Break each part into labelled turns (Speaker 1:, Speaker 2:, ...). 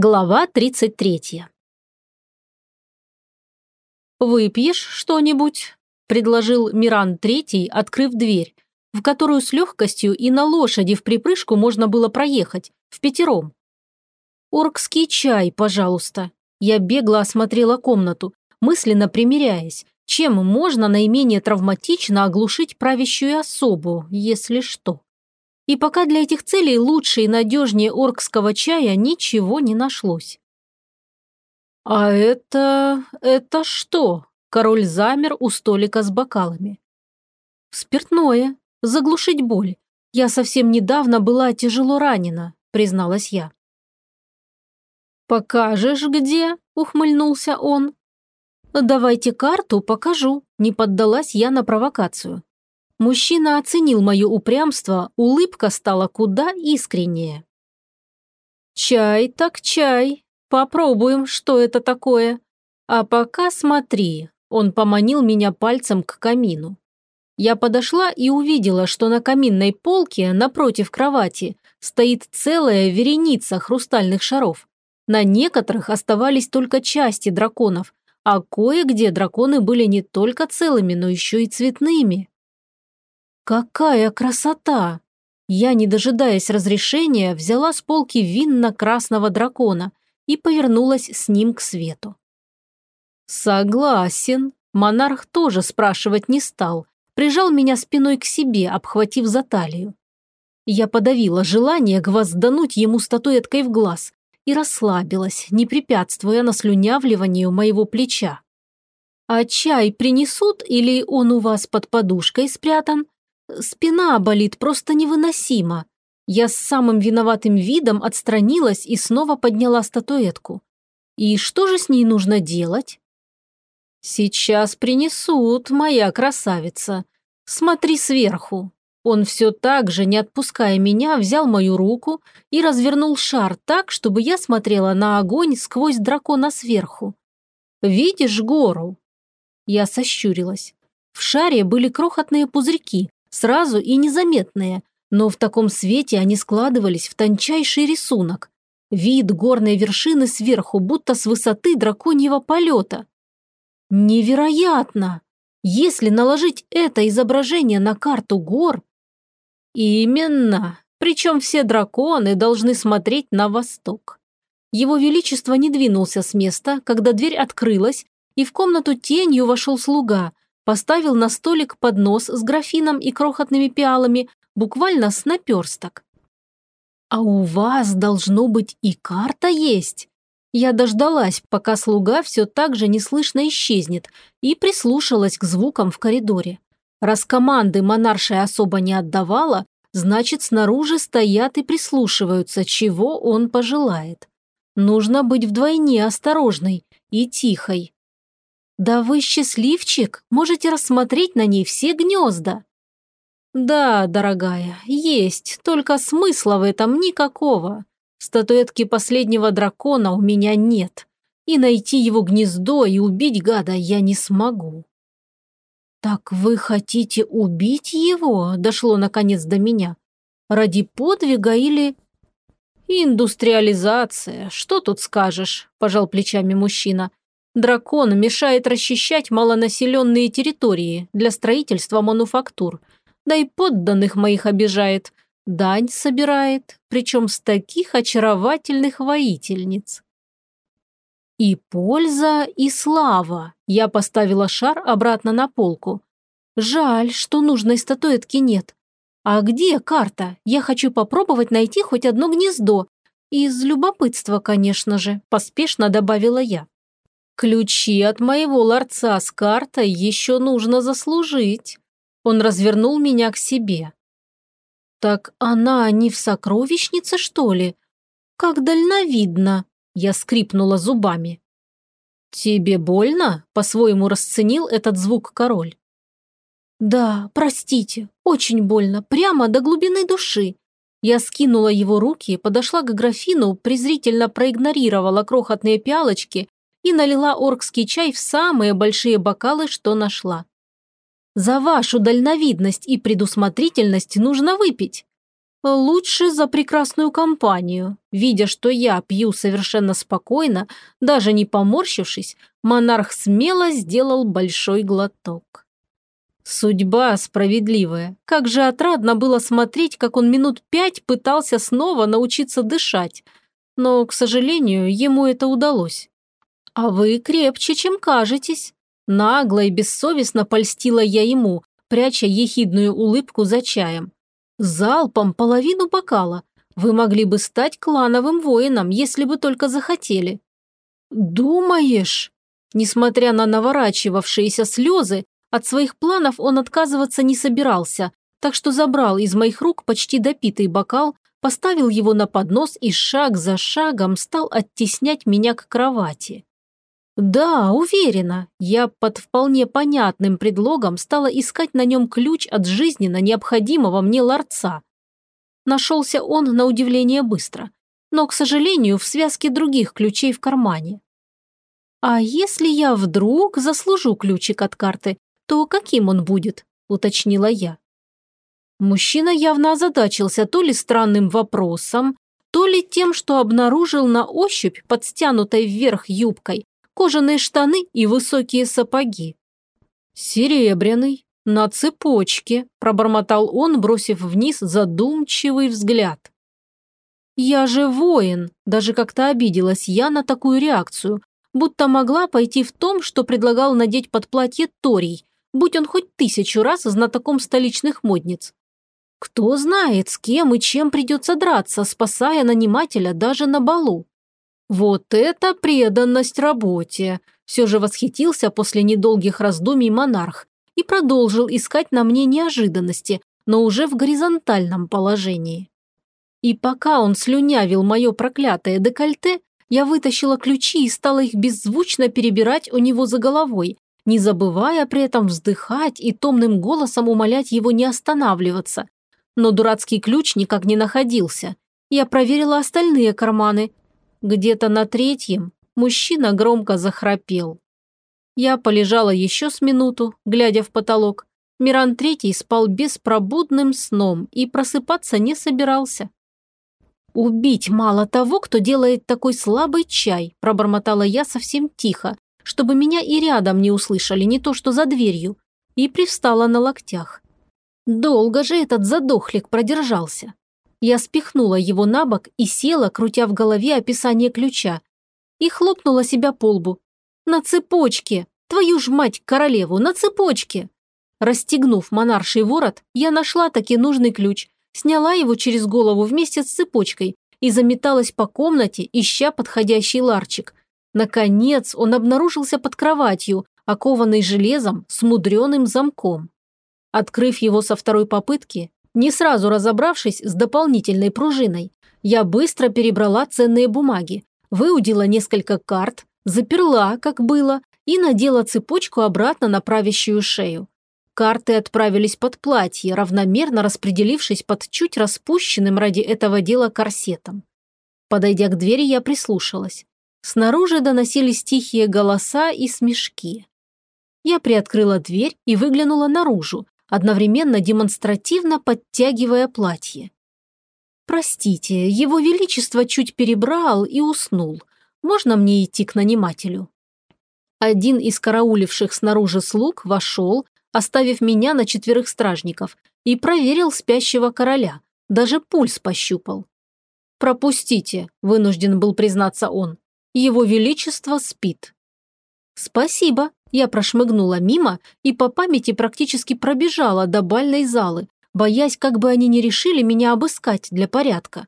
Speaker 1: Глава 33 «Выпьешь что-нибудь?» – предложил Миран Третий, открыв дверь, в которую с легкостью и на лошади в припрыжку можно было проехать, в пятером. «Оркский чай, пожалуйста». Я бегло осмотрела комнату, мысленно примиряясь, чем можно наименее травматично оглушить правящую особу, если что. И пока для этих целей лучше и надежнее оркского чая ничего не нашлось. «А это... это что?» Король замер у столика с бокалами. «Спиртное. Заглушить боль. Я совсем недавно была тяжело ранена», призналась я. «Покажешь, где?» – ухмыльнулся он. «Давайте карту, покажу», – не поддалась я на провокацию. Мужчина оценил мое упрямство, улыбка стала куда искреннее. «Чай так чай. Попробуем, что это такое. А пока смотри». Он поманил меня пальцем к камину. Я подошла и увидела, что на каминной полке напротив кровати стоит целая вереница хрустальных шаров. На некоторых оставались только части драконов, а кое-где драконы были не только целыми, но еще и цветными. Какая красота! Я, не дожидаясь разрешения, взяла с полки винно-красного дракона и повернулась с ним к свету. Согласен. Монарх тоже спрашивать не стал, прижал меня спиной к себе, обхватив за талию. Я подавила желание гвоздануть ему статуэткой в глаз и расслабилась, не препятствуя наслюнявливанию моего плеча. «А чай принесут или он у вас под подушкой спрятан?» Спина болит просто невыносимо. Я с самым виноватым видом отстранилась и снова подняла статуэтку. И что же с ней нужно делать? Сейчас принесут, моя красавица. Смотри сверху. Он все так же, не отпуская меня, взял мою руку и развернул шар так, чтобы я смотрела на огонь сквозь дракона сверху. «Видишь гору?» Я сощурилась. В шаре были крохотные пузырьки, сразу и незаметные, но в таком свете они складывались в тончайший рисунок. Вид горной вершины сверху, будто с высоты драконьего полета. Невероятно! Если наложить это изображение на карту гор... Именно. Причем все драконы должны смотреть на восток. Его Величество не двинулся с места, когда дверь открылась, и в комнату тенью вошел слуга, поставил на столик поднос с графином и крохотными пиалами, буквально с наперсток. «А у вас, должно быть, и карта есть?» Я дождалась, пока слуга все так же неслышно исчезнет, и прислушалась к звукам в коридоре. Раз команды монаршая особо не отдавала, значит, снаружи стоят и прислушиваются, чего он пожелает. Нужно быть вдвойне осторожной и тихой. «Да вы счастливчик, можете рассмотреть на ней все гнезда». «Да, дорогая, есть, только смысла в этом никакого. Статуэтки последнего дракона у меня нет, и найти его гнездо и убить гада я не смогу». «Так вы хотите убить его?» – дошло наконец до меня. «Ради подвига или...» «Индустриализация, что тут скажешь?» – пожал плечами мужчина. Дракон мешает расчищать малонаселенные территории для строительства мануфактур, да и подданных моих обижает, дань собирает, причем с таких очаровательных воительниц. И польза, и слава. Я поставила шар обратно на полку. Жаль, что нужной статуэтки нет. А где карта? Я хочу попробовать найти хоть одно гнездо. Из любопытства, конечно же, поспешно добавила я. Ключи от моего ларца с картой еще нужно заслужить. Он развернул меня к себе. Так она не в сокровищнице, что ли? Как дальновидно. Я скрипнула зубами. «Тебе больно?» – по-своему расценил этот звук король. «Да, простите, очень больно, прямо до глубины души». Я скинула его руки, подошла к графину, презрительно проигнорировала крохотные пиалочки и налила оркский чай в самые большие бокалы, что нашла. «За вашу дальновидность и предусмотрительность нужно выпить!» Лучше за прекрасную компанию. Видя, что я пью совершенно спокойно, даже не поморщившись, монарх смело сделал большой глоток. Судьба справедливая. Как же отрадно было смотреть, как он минут пять пытался снова научиться дышать. Но, к сожалению, ему это удалось. А вы крепче, чем кажетесь. Нагло и бессовестно польстила я ему, пряча ехидную улыбку за чаем. Залпом половину бокала. Вы могли бы стать клановым воином, если бы только захотели. Думаешь? Несмотря на наворачивавшиеся слезы, от своих планов он отказываться не собирался, так что забрал из моих рук почти допитый бокал, поставил его на поднос и шаг за шагом стал оттеснять меня к кровати. Да, уверена, я под вполне понятным предлогом стала искать на нем ключ от жизненно необходимого мне ларца. Нашелся он на удивление быстро, но, к сожалению, в связке других ключей в кармане. «А если я вдруг заслужу ключик от карты, то каким он будет?» – уточнила я. Мужчина явно озадачился то ли странным вопросом, то ли тем, что обнаружил на ощупь под стянутой вверх юбкой кожаные штаны и высокие сапоги. «Серебряный, на цепочке», – пробормотал он, бросив вниз задумчивый взгляд. «Я же воин», – даже как-то обиделась я на такую реакцию, будто могла пойти в том, что предлагал надеть под платье Торий, будь он хоть тысячу раз знатоком столичных модниц. Кто знает, с кем и чем придется драться, спасая нанимателя даже на балу. Вот это преданность работе! Все же восхитился после недолгих раздумий монарх и продолжил искать на мне неожиданности, но уже в горизонтальном положении. И пока он слюнявил мое проклятое декольте, я вытащила ключи и стала их беззвучно перебирать у него за головой, не забывая при этом вздыхать и томным голосом умолять его не останавливаться. Но дурацкий ключ никак не находился. Я проверила остальные карманы где-то на третьем мужчина громко захрапел. Я полежала еще с минуту, глядя в потолок. Миран Третий спал беспробудным сном и просыпаться не собирался. «Убить мало того, кто делает такой слабый чай», – пробормотала я совсем тихо, чтобы меня и рядом не услышали, не то что за дверью, и привстала на локтях. Долго же этот задохлик продержался. Я спихнула его на бок и села, крутя в голове описание ключа. И хлопнула себя по лбу. «На цепочке! Твою ж мать, королеву, на цепочке!» Расстегнув монарший ворот, я нашла таки нужный ключ, сняла его через голову вместе с цепочкой и заметалась по комнате, ища подходящий ларчик. Наконец он обнаружился под кроватью, окованный железом с мудреным замком. Открыв его со второй попытки, не сразу разобравшись с дополнительной пружиной, я быстро перебрала ценные бумаги, выудила несколько карт, заперла, как было, и надела цепочку обратно на правящую шею. Карты отправились под платье, равномерно распределившись под чуть распущенным ради этого дела корсетом. Подойдя к двери, я прислушалась. Снаружи доносились тихие голоса и смешки. Я приоткрыла дверь и выглянула наружу, одновременно демонстративно подтягивая платье. «Простите, его величество чуть перебрал и уснул. Можно мне идти к нанимателю?» Один из карауливших снаружи слуг вошел, оставив меня на четверых стражников, и проверил спящего короля, даже пульс пощупал. «Пропустите», – вынужден был признаться он. «Его величество спит». «Спасибо», я прошмыгнула мимо и по памяти практически пробежала до бальной залы, боясь, как бы они не решили меня обыскать для порядка.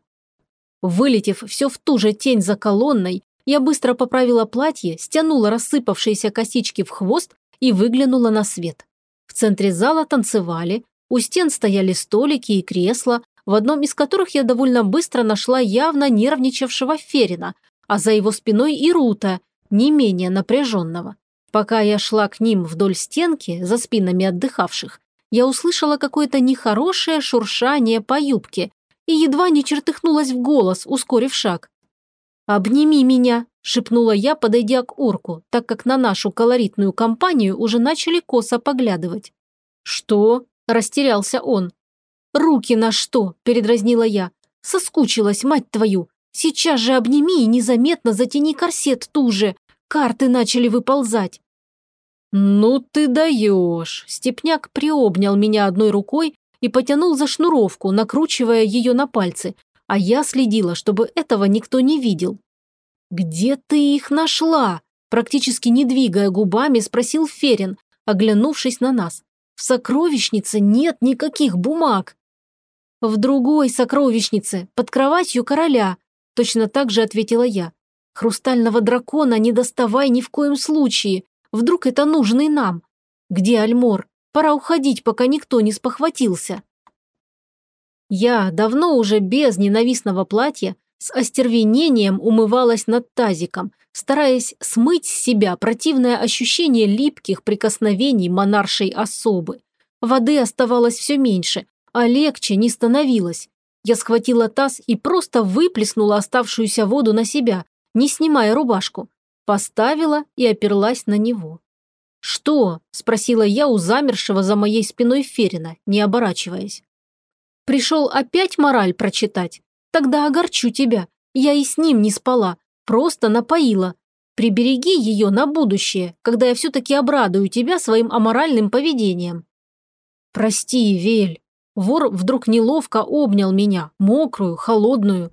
Speaker 1: Вылетев все в ту же тень за колонной, я быстро поправила платье, стянула рассыпавшиеся косички в хвост и выглянула на свет. В центре зала танцевали, у стен стояли столики и кресла, в одном из которых я довольно быстро нашла явно нервничавшего Ферина, а за его спиной и Рута, не менее напряженного. Пока я шла к ним вдоль стенки, за спинами отдыхавших, я услышала какое-то нехорошее шуршание по юбке и едва не чертыхнулась в голос, ускорив шаг. «Обними меня», – шепнула я, подойдя к орку, так как на нашу колоритную компанию уже начали косо поглядывать. «Что?» – растерялся он. «Руки на что?» – передразнила я. «Соскучилась, мать твою! Сейчас же обними и незаметно затяни корсет туже. Карты начали выползать». «Ну ты даешь!» Степняк приобнял меня одной рукой и потянул за шнуровку, накручивая ее на пальцы, а я следила, чтобы этого никто не видел. «Где ты их нашла?» Практически не двигая губами, спросил Ферин, оглянувшись на нас. «В сокровищнице нет никаких бумаг». «В другой сокровищнице, под кроватью короля», точно так же ответила я. «Хрустального дракона не доставай ни в коем случае. Вдруг это нужный нам? Где Альмор? Пора уходить, пока никто не спохватился». Я, давно уже без ненавистного платья, с остервенением умывалась над тазиком, стараясь смыть с себя противное ощущение липких прикосновений монаршей особы. Воды оставалось все меньше, а легче не становилось. Я схватила таз и просто выплеснула оставшуюся воду на себя, не снимая рубашку. Поставила и оперлась на него. «Что?» – спросила я у замершего за моей спиной Ферина, не оборачиваясь. «Пришел опять мораль прочитать? Тогда огорчу тебя. Я и с ним не спала, просто напоила. Прибереги ее на будущее, когда я все-таки обрадую тебя своим аморальным поведением». «Прости, Вель». Вор вдруг неловко обнял меня, мокрую, холодную.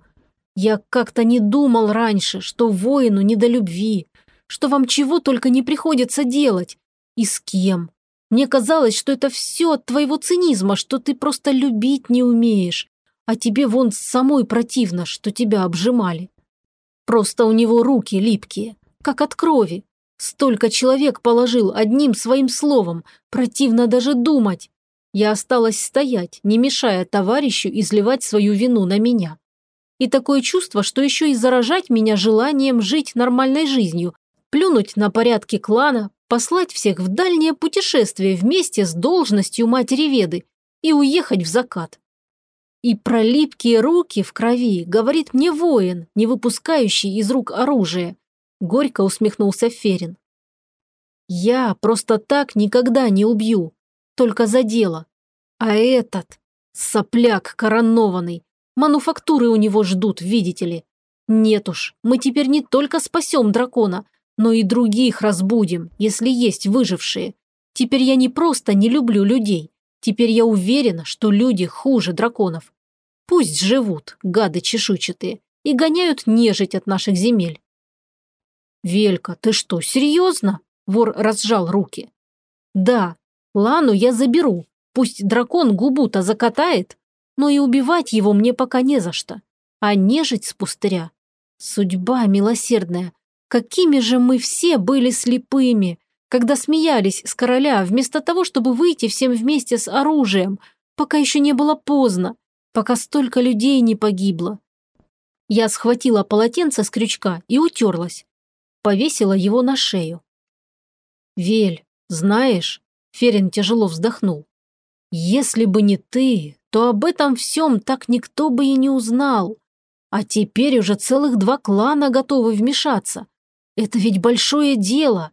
Speaker 1: Я как-то не думал раньше, что воину не до любви, что вам чего только не приходится делать. И с кем. Мне казалось, что это все от твоего цинизма, что ты просто любить не умеешь. А тебе вон самой противно, что тебя обжимали. Просто у него руки липкие, как от крови. Столько человек положил одним своим словом, противно даже думать. Я осталась стоять, не мешая товарищу изливать свою вину на меня. И такое чувство, что еще и заражать меня желанием жить нормальной жизнью, плюнуть на порядки клана, послать всех в дальнее путешествие вместе с должностью матери Веды и уехать в закат. И про липкие руки в крови говорит мне воин, не выпускающий из рук оружие. Горько усмехнулся Ферин. Я просто так никогда не убью, только за дело. А этот, сопляк коронованный, мануфактуры у него ждут, видите ли. Нет уж, мы теперь не только спасем дракона, но и других разбудим, если есть выжившие. Теперь я не просто не люблю людей, теперь я уверена, что люди хуже драконов. Пусть живут, гады чешуйчатые, и гоняют нежить от наших земель. «Велька, ты что, серьезно?» Вор разжал руки. «Да, Лану я заберу, пусть дракон губу-то закатает, но и убивать его мне пока не за что. А нежить с пустыря. Судьба милосердная. Какими же мы все были слепыми, когда смеялись с короля, вместо того, чтобы выйти всем вместе с оружием, пока еще не было поздно, пока столько людей не погибло. Я схватила полотенце с крючка и утерлась. Повесила его на шею. «Вель, знаешь...» Ферин тяжело вздохнул. «Если бы не ты, то об этом всем так никто бы и не узнал. А теперь уже целых два клана готовы вмешаться. Это ведь большое дело».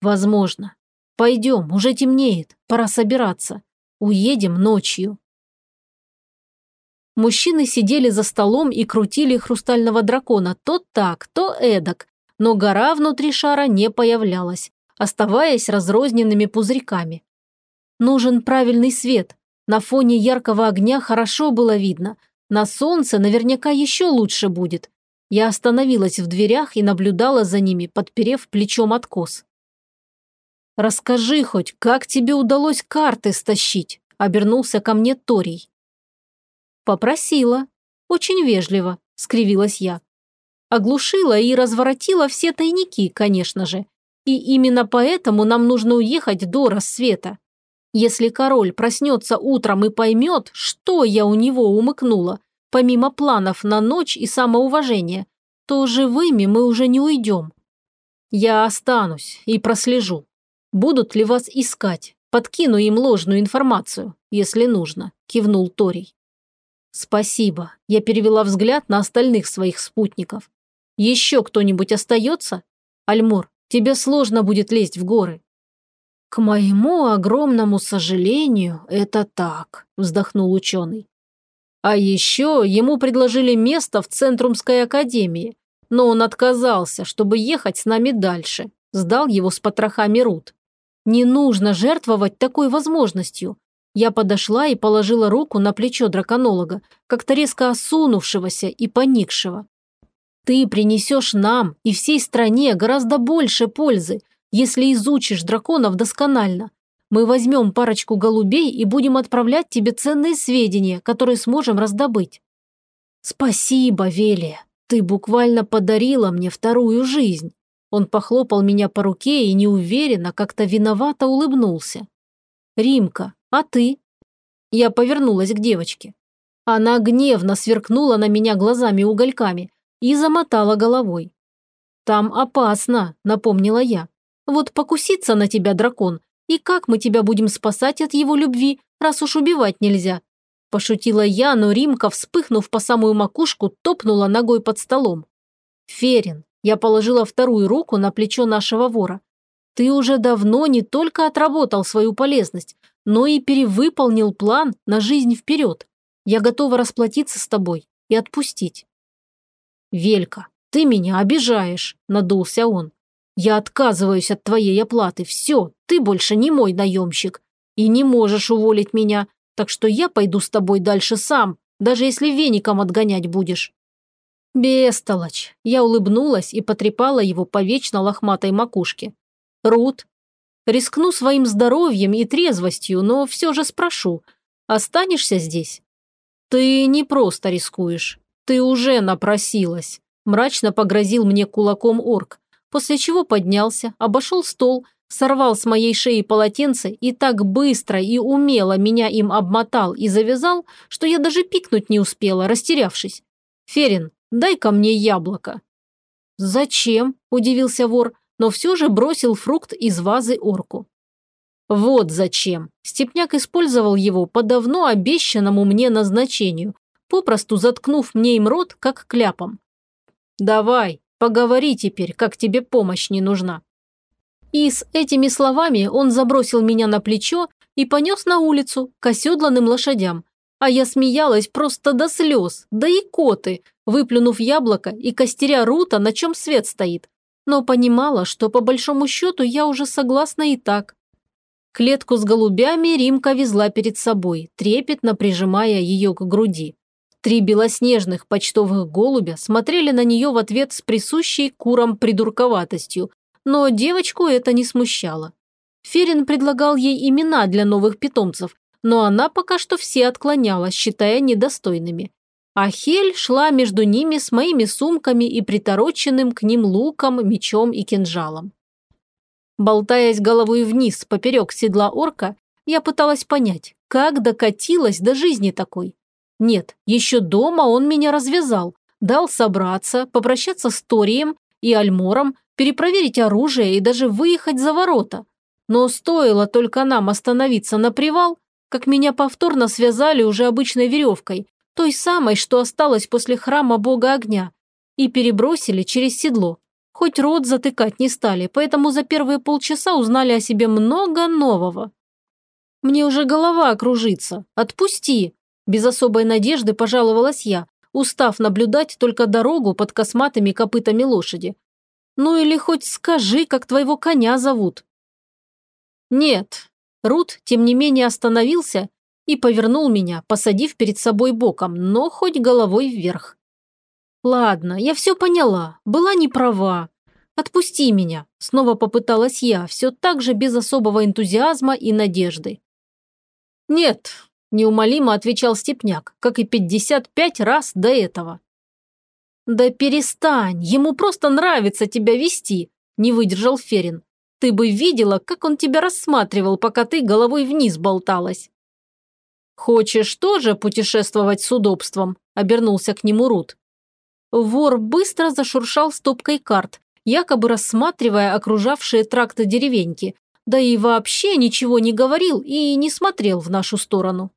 Speaker 1: «Возможно. Пойдем, уже темнеет, пора собираться. Уедем ночью». Мужчины сидели за столом и крутили хрустального дракона то так, то эдак, но гора внутри шара не появлялась, оставаясь разрозненными пузырьками. Нужен правильный свет. На фоне яркого огня хорошо было видно. На солнце наверняка еще лучше будет. Я остановилась в дверях и наблюдала за ними, подперев плечом откос. «Расскажи хоть, как тебе удалось карты стащить?» – обернулся ко мне Торий. «Попросила. Очень вежливо», – скривилась я. Оглушила и разворотила все тайники, конечно же. И именно поэтому нам нужно уехать до рассвета. Если король проснется утром и поймет, что я у него умыкнула, помимо планов на ночь и самоуважения, то живыми мы уже не уйдем. Я останусь и прослежу. Будут ли вас искать? Подкину им ложную информацию, если нужно», – кивнул Торий. «Спасибо», – я перевела взгляд на остальных своих спутников. «Еще кто-нибудь остается? Альмор, тебе сложно будет лезть в горы». «К моему огромному сожалению, это так», – вздохнул ученый. «А еще ему предложили место в Центрумской академии, но он отказался, чтобы ехать с нами дальше, сдал его с потрохами Рут. Не нужно жертвовать такой возможностью. Я подошла и положила руку на плечо драконолога, как-то резко осунувшегося и поникшего. Ты принесешь нам и всей стране гораздо больше пользы, если изучишь драконов досконально. Мы возьмем парочку голубей и будем отправлять тебе ценные сведения, которые сможем раздобыть. Спасибо, Велия. Ты буквально подарила мне вторую жизнь. Он похлопал меня по руке и неуверенно, как-то виновато улыбнулся. «Римка, а ты?» Я повернулась к девочке. Она гневно сверкнула на меня глазами-угольками и замотала головой. «Там опасно», — напомнила я. «Вот покуситься на тебя дракон, и как мы тебя будем спасать от его любви, раз уж убивать нельзя?» Пошутила я, но Римка, вспыхнув по самую макушку, топнула ногой под столом. «Ферин, я положила вторую руку на плечо нашего вора. Ты уже давно не только отработал свою полезность, но и перевыполнил план на жизнь вперед. Я готова расплатиться с тобой и отпустить. Велька, ты меня обижаешь, надулся он. Я отказываюсь от твоей оплаты. Все, ты больше не мой наемщик. И не можешь уволить меня, так что я пойду с тобой дальше сам, даже если веником отгонять будешь. «Бестолочь!» Я улыбнулась и потрепала его по вечно лохматой макушке. «Рут, рискну своим здоровьем и трезвостью, но все же спрошу, останешься здесь?» «Ты не просто рискуешь. Ты уже напросилась», – мрачно погрозил мне кулаком орк, после чего поднялся, обошел стол, сорвал с моей шеи полотенце и так быстро и умело меня им обмотал и завязал, что я даже пикнуть не успела, растерявшись. «Ферин, Дай-ка мне яблоко». «Зачем?» – удивился вор, но все же бросил фрукт из вазы орку. «Вот зачем!» Степняк использовал его по давно обещанному мне назначению, попросту заткнув мне им рот, как кляпом. «Давай, поговори теперь, как тебе помощь не нужна». И с этими словами он забросил меня на плечо и понес на улицу к оседланным лошадям, а я смеялась просто до слез, да и коты, выплюнув яблоко и костеря Рута, на чем свет стоит. Но понимала, что по большому счету я уже согласна и так. Клетку с голубями Римка везла перед собой, трепетно прижимая ее к груди. Три белоснежных почтовых голубя смотрели на нее в ответ с присущей курам придурковатостью, но девочку это не смущало. Ферин предлагал ей имена для новых питомцев, но она пока что все отклоняла, считая недостойными. А Хель шла между ними с моими сумками и притороченным к ним луком, мечом и кинжалом. Болтаясь головой вниз поперек седла орка, я пыталась понять, как докатилась до жизни такой. Нет, еще дома он меня развязал, дал собраться, попрощаться с Торием и Альмором, перепроверить оружие и даже выехать за ворота. Но стоило только нам остановиться на привал, как меня повторно связали уже обычной веревкой, той самой, что осталась после храма бога огня, и перебросили через седло. Хоть рот затыкать не стали, поэтому за первые полчаса узнали о себе много нового. «Мне уже голова кружится. Отпусти!» Без особой надежды пожаловалась я, устав наблюдать только дорогу под косматыми копытами лошади. «Ну или хоть скажи, как твоего коня зовут». «Нет, Рут, тем не менее, остановился и повернул меня, посадив перед собой боком, но хоть головой вверх. «Ладно, я все поняла, была не права. Отпусти меня», – снова попыталась я, все так же без особого энтузиазма и надежды. «Нет», – неумолимо отвечал Степняк, как и 55 раз до этого. «Да перестань, ему просто нравится тебя вести», – не выдержал Ферин. Ты бы видела, как он тебя рассматривал, пока ты головой вниз болталась. «Хочешь тоже путешествовать с удобством?» – обернулся к нему Рут. Вор быстро зашуршал стопкой карт, якобы рассматривая окружавшие тракты деревеньки, да и вообще ничего не говорил и не смотрел в нашу сторону.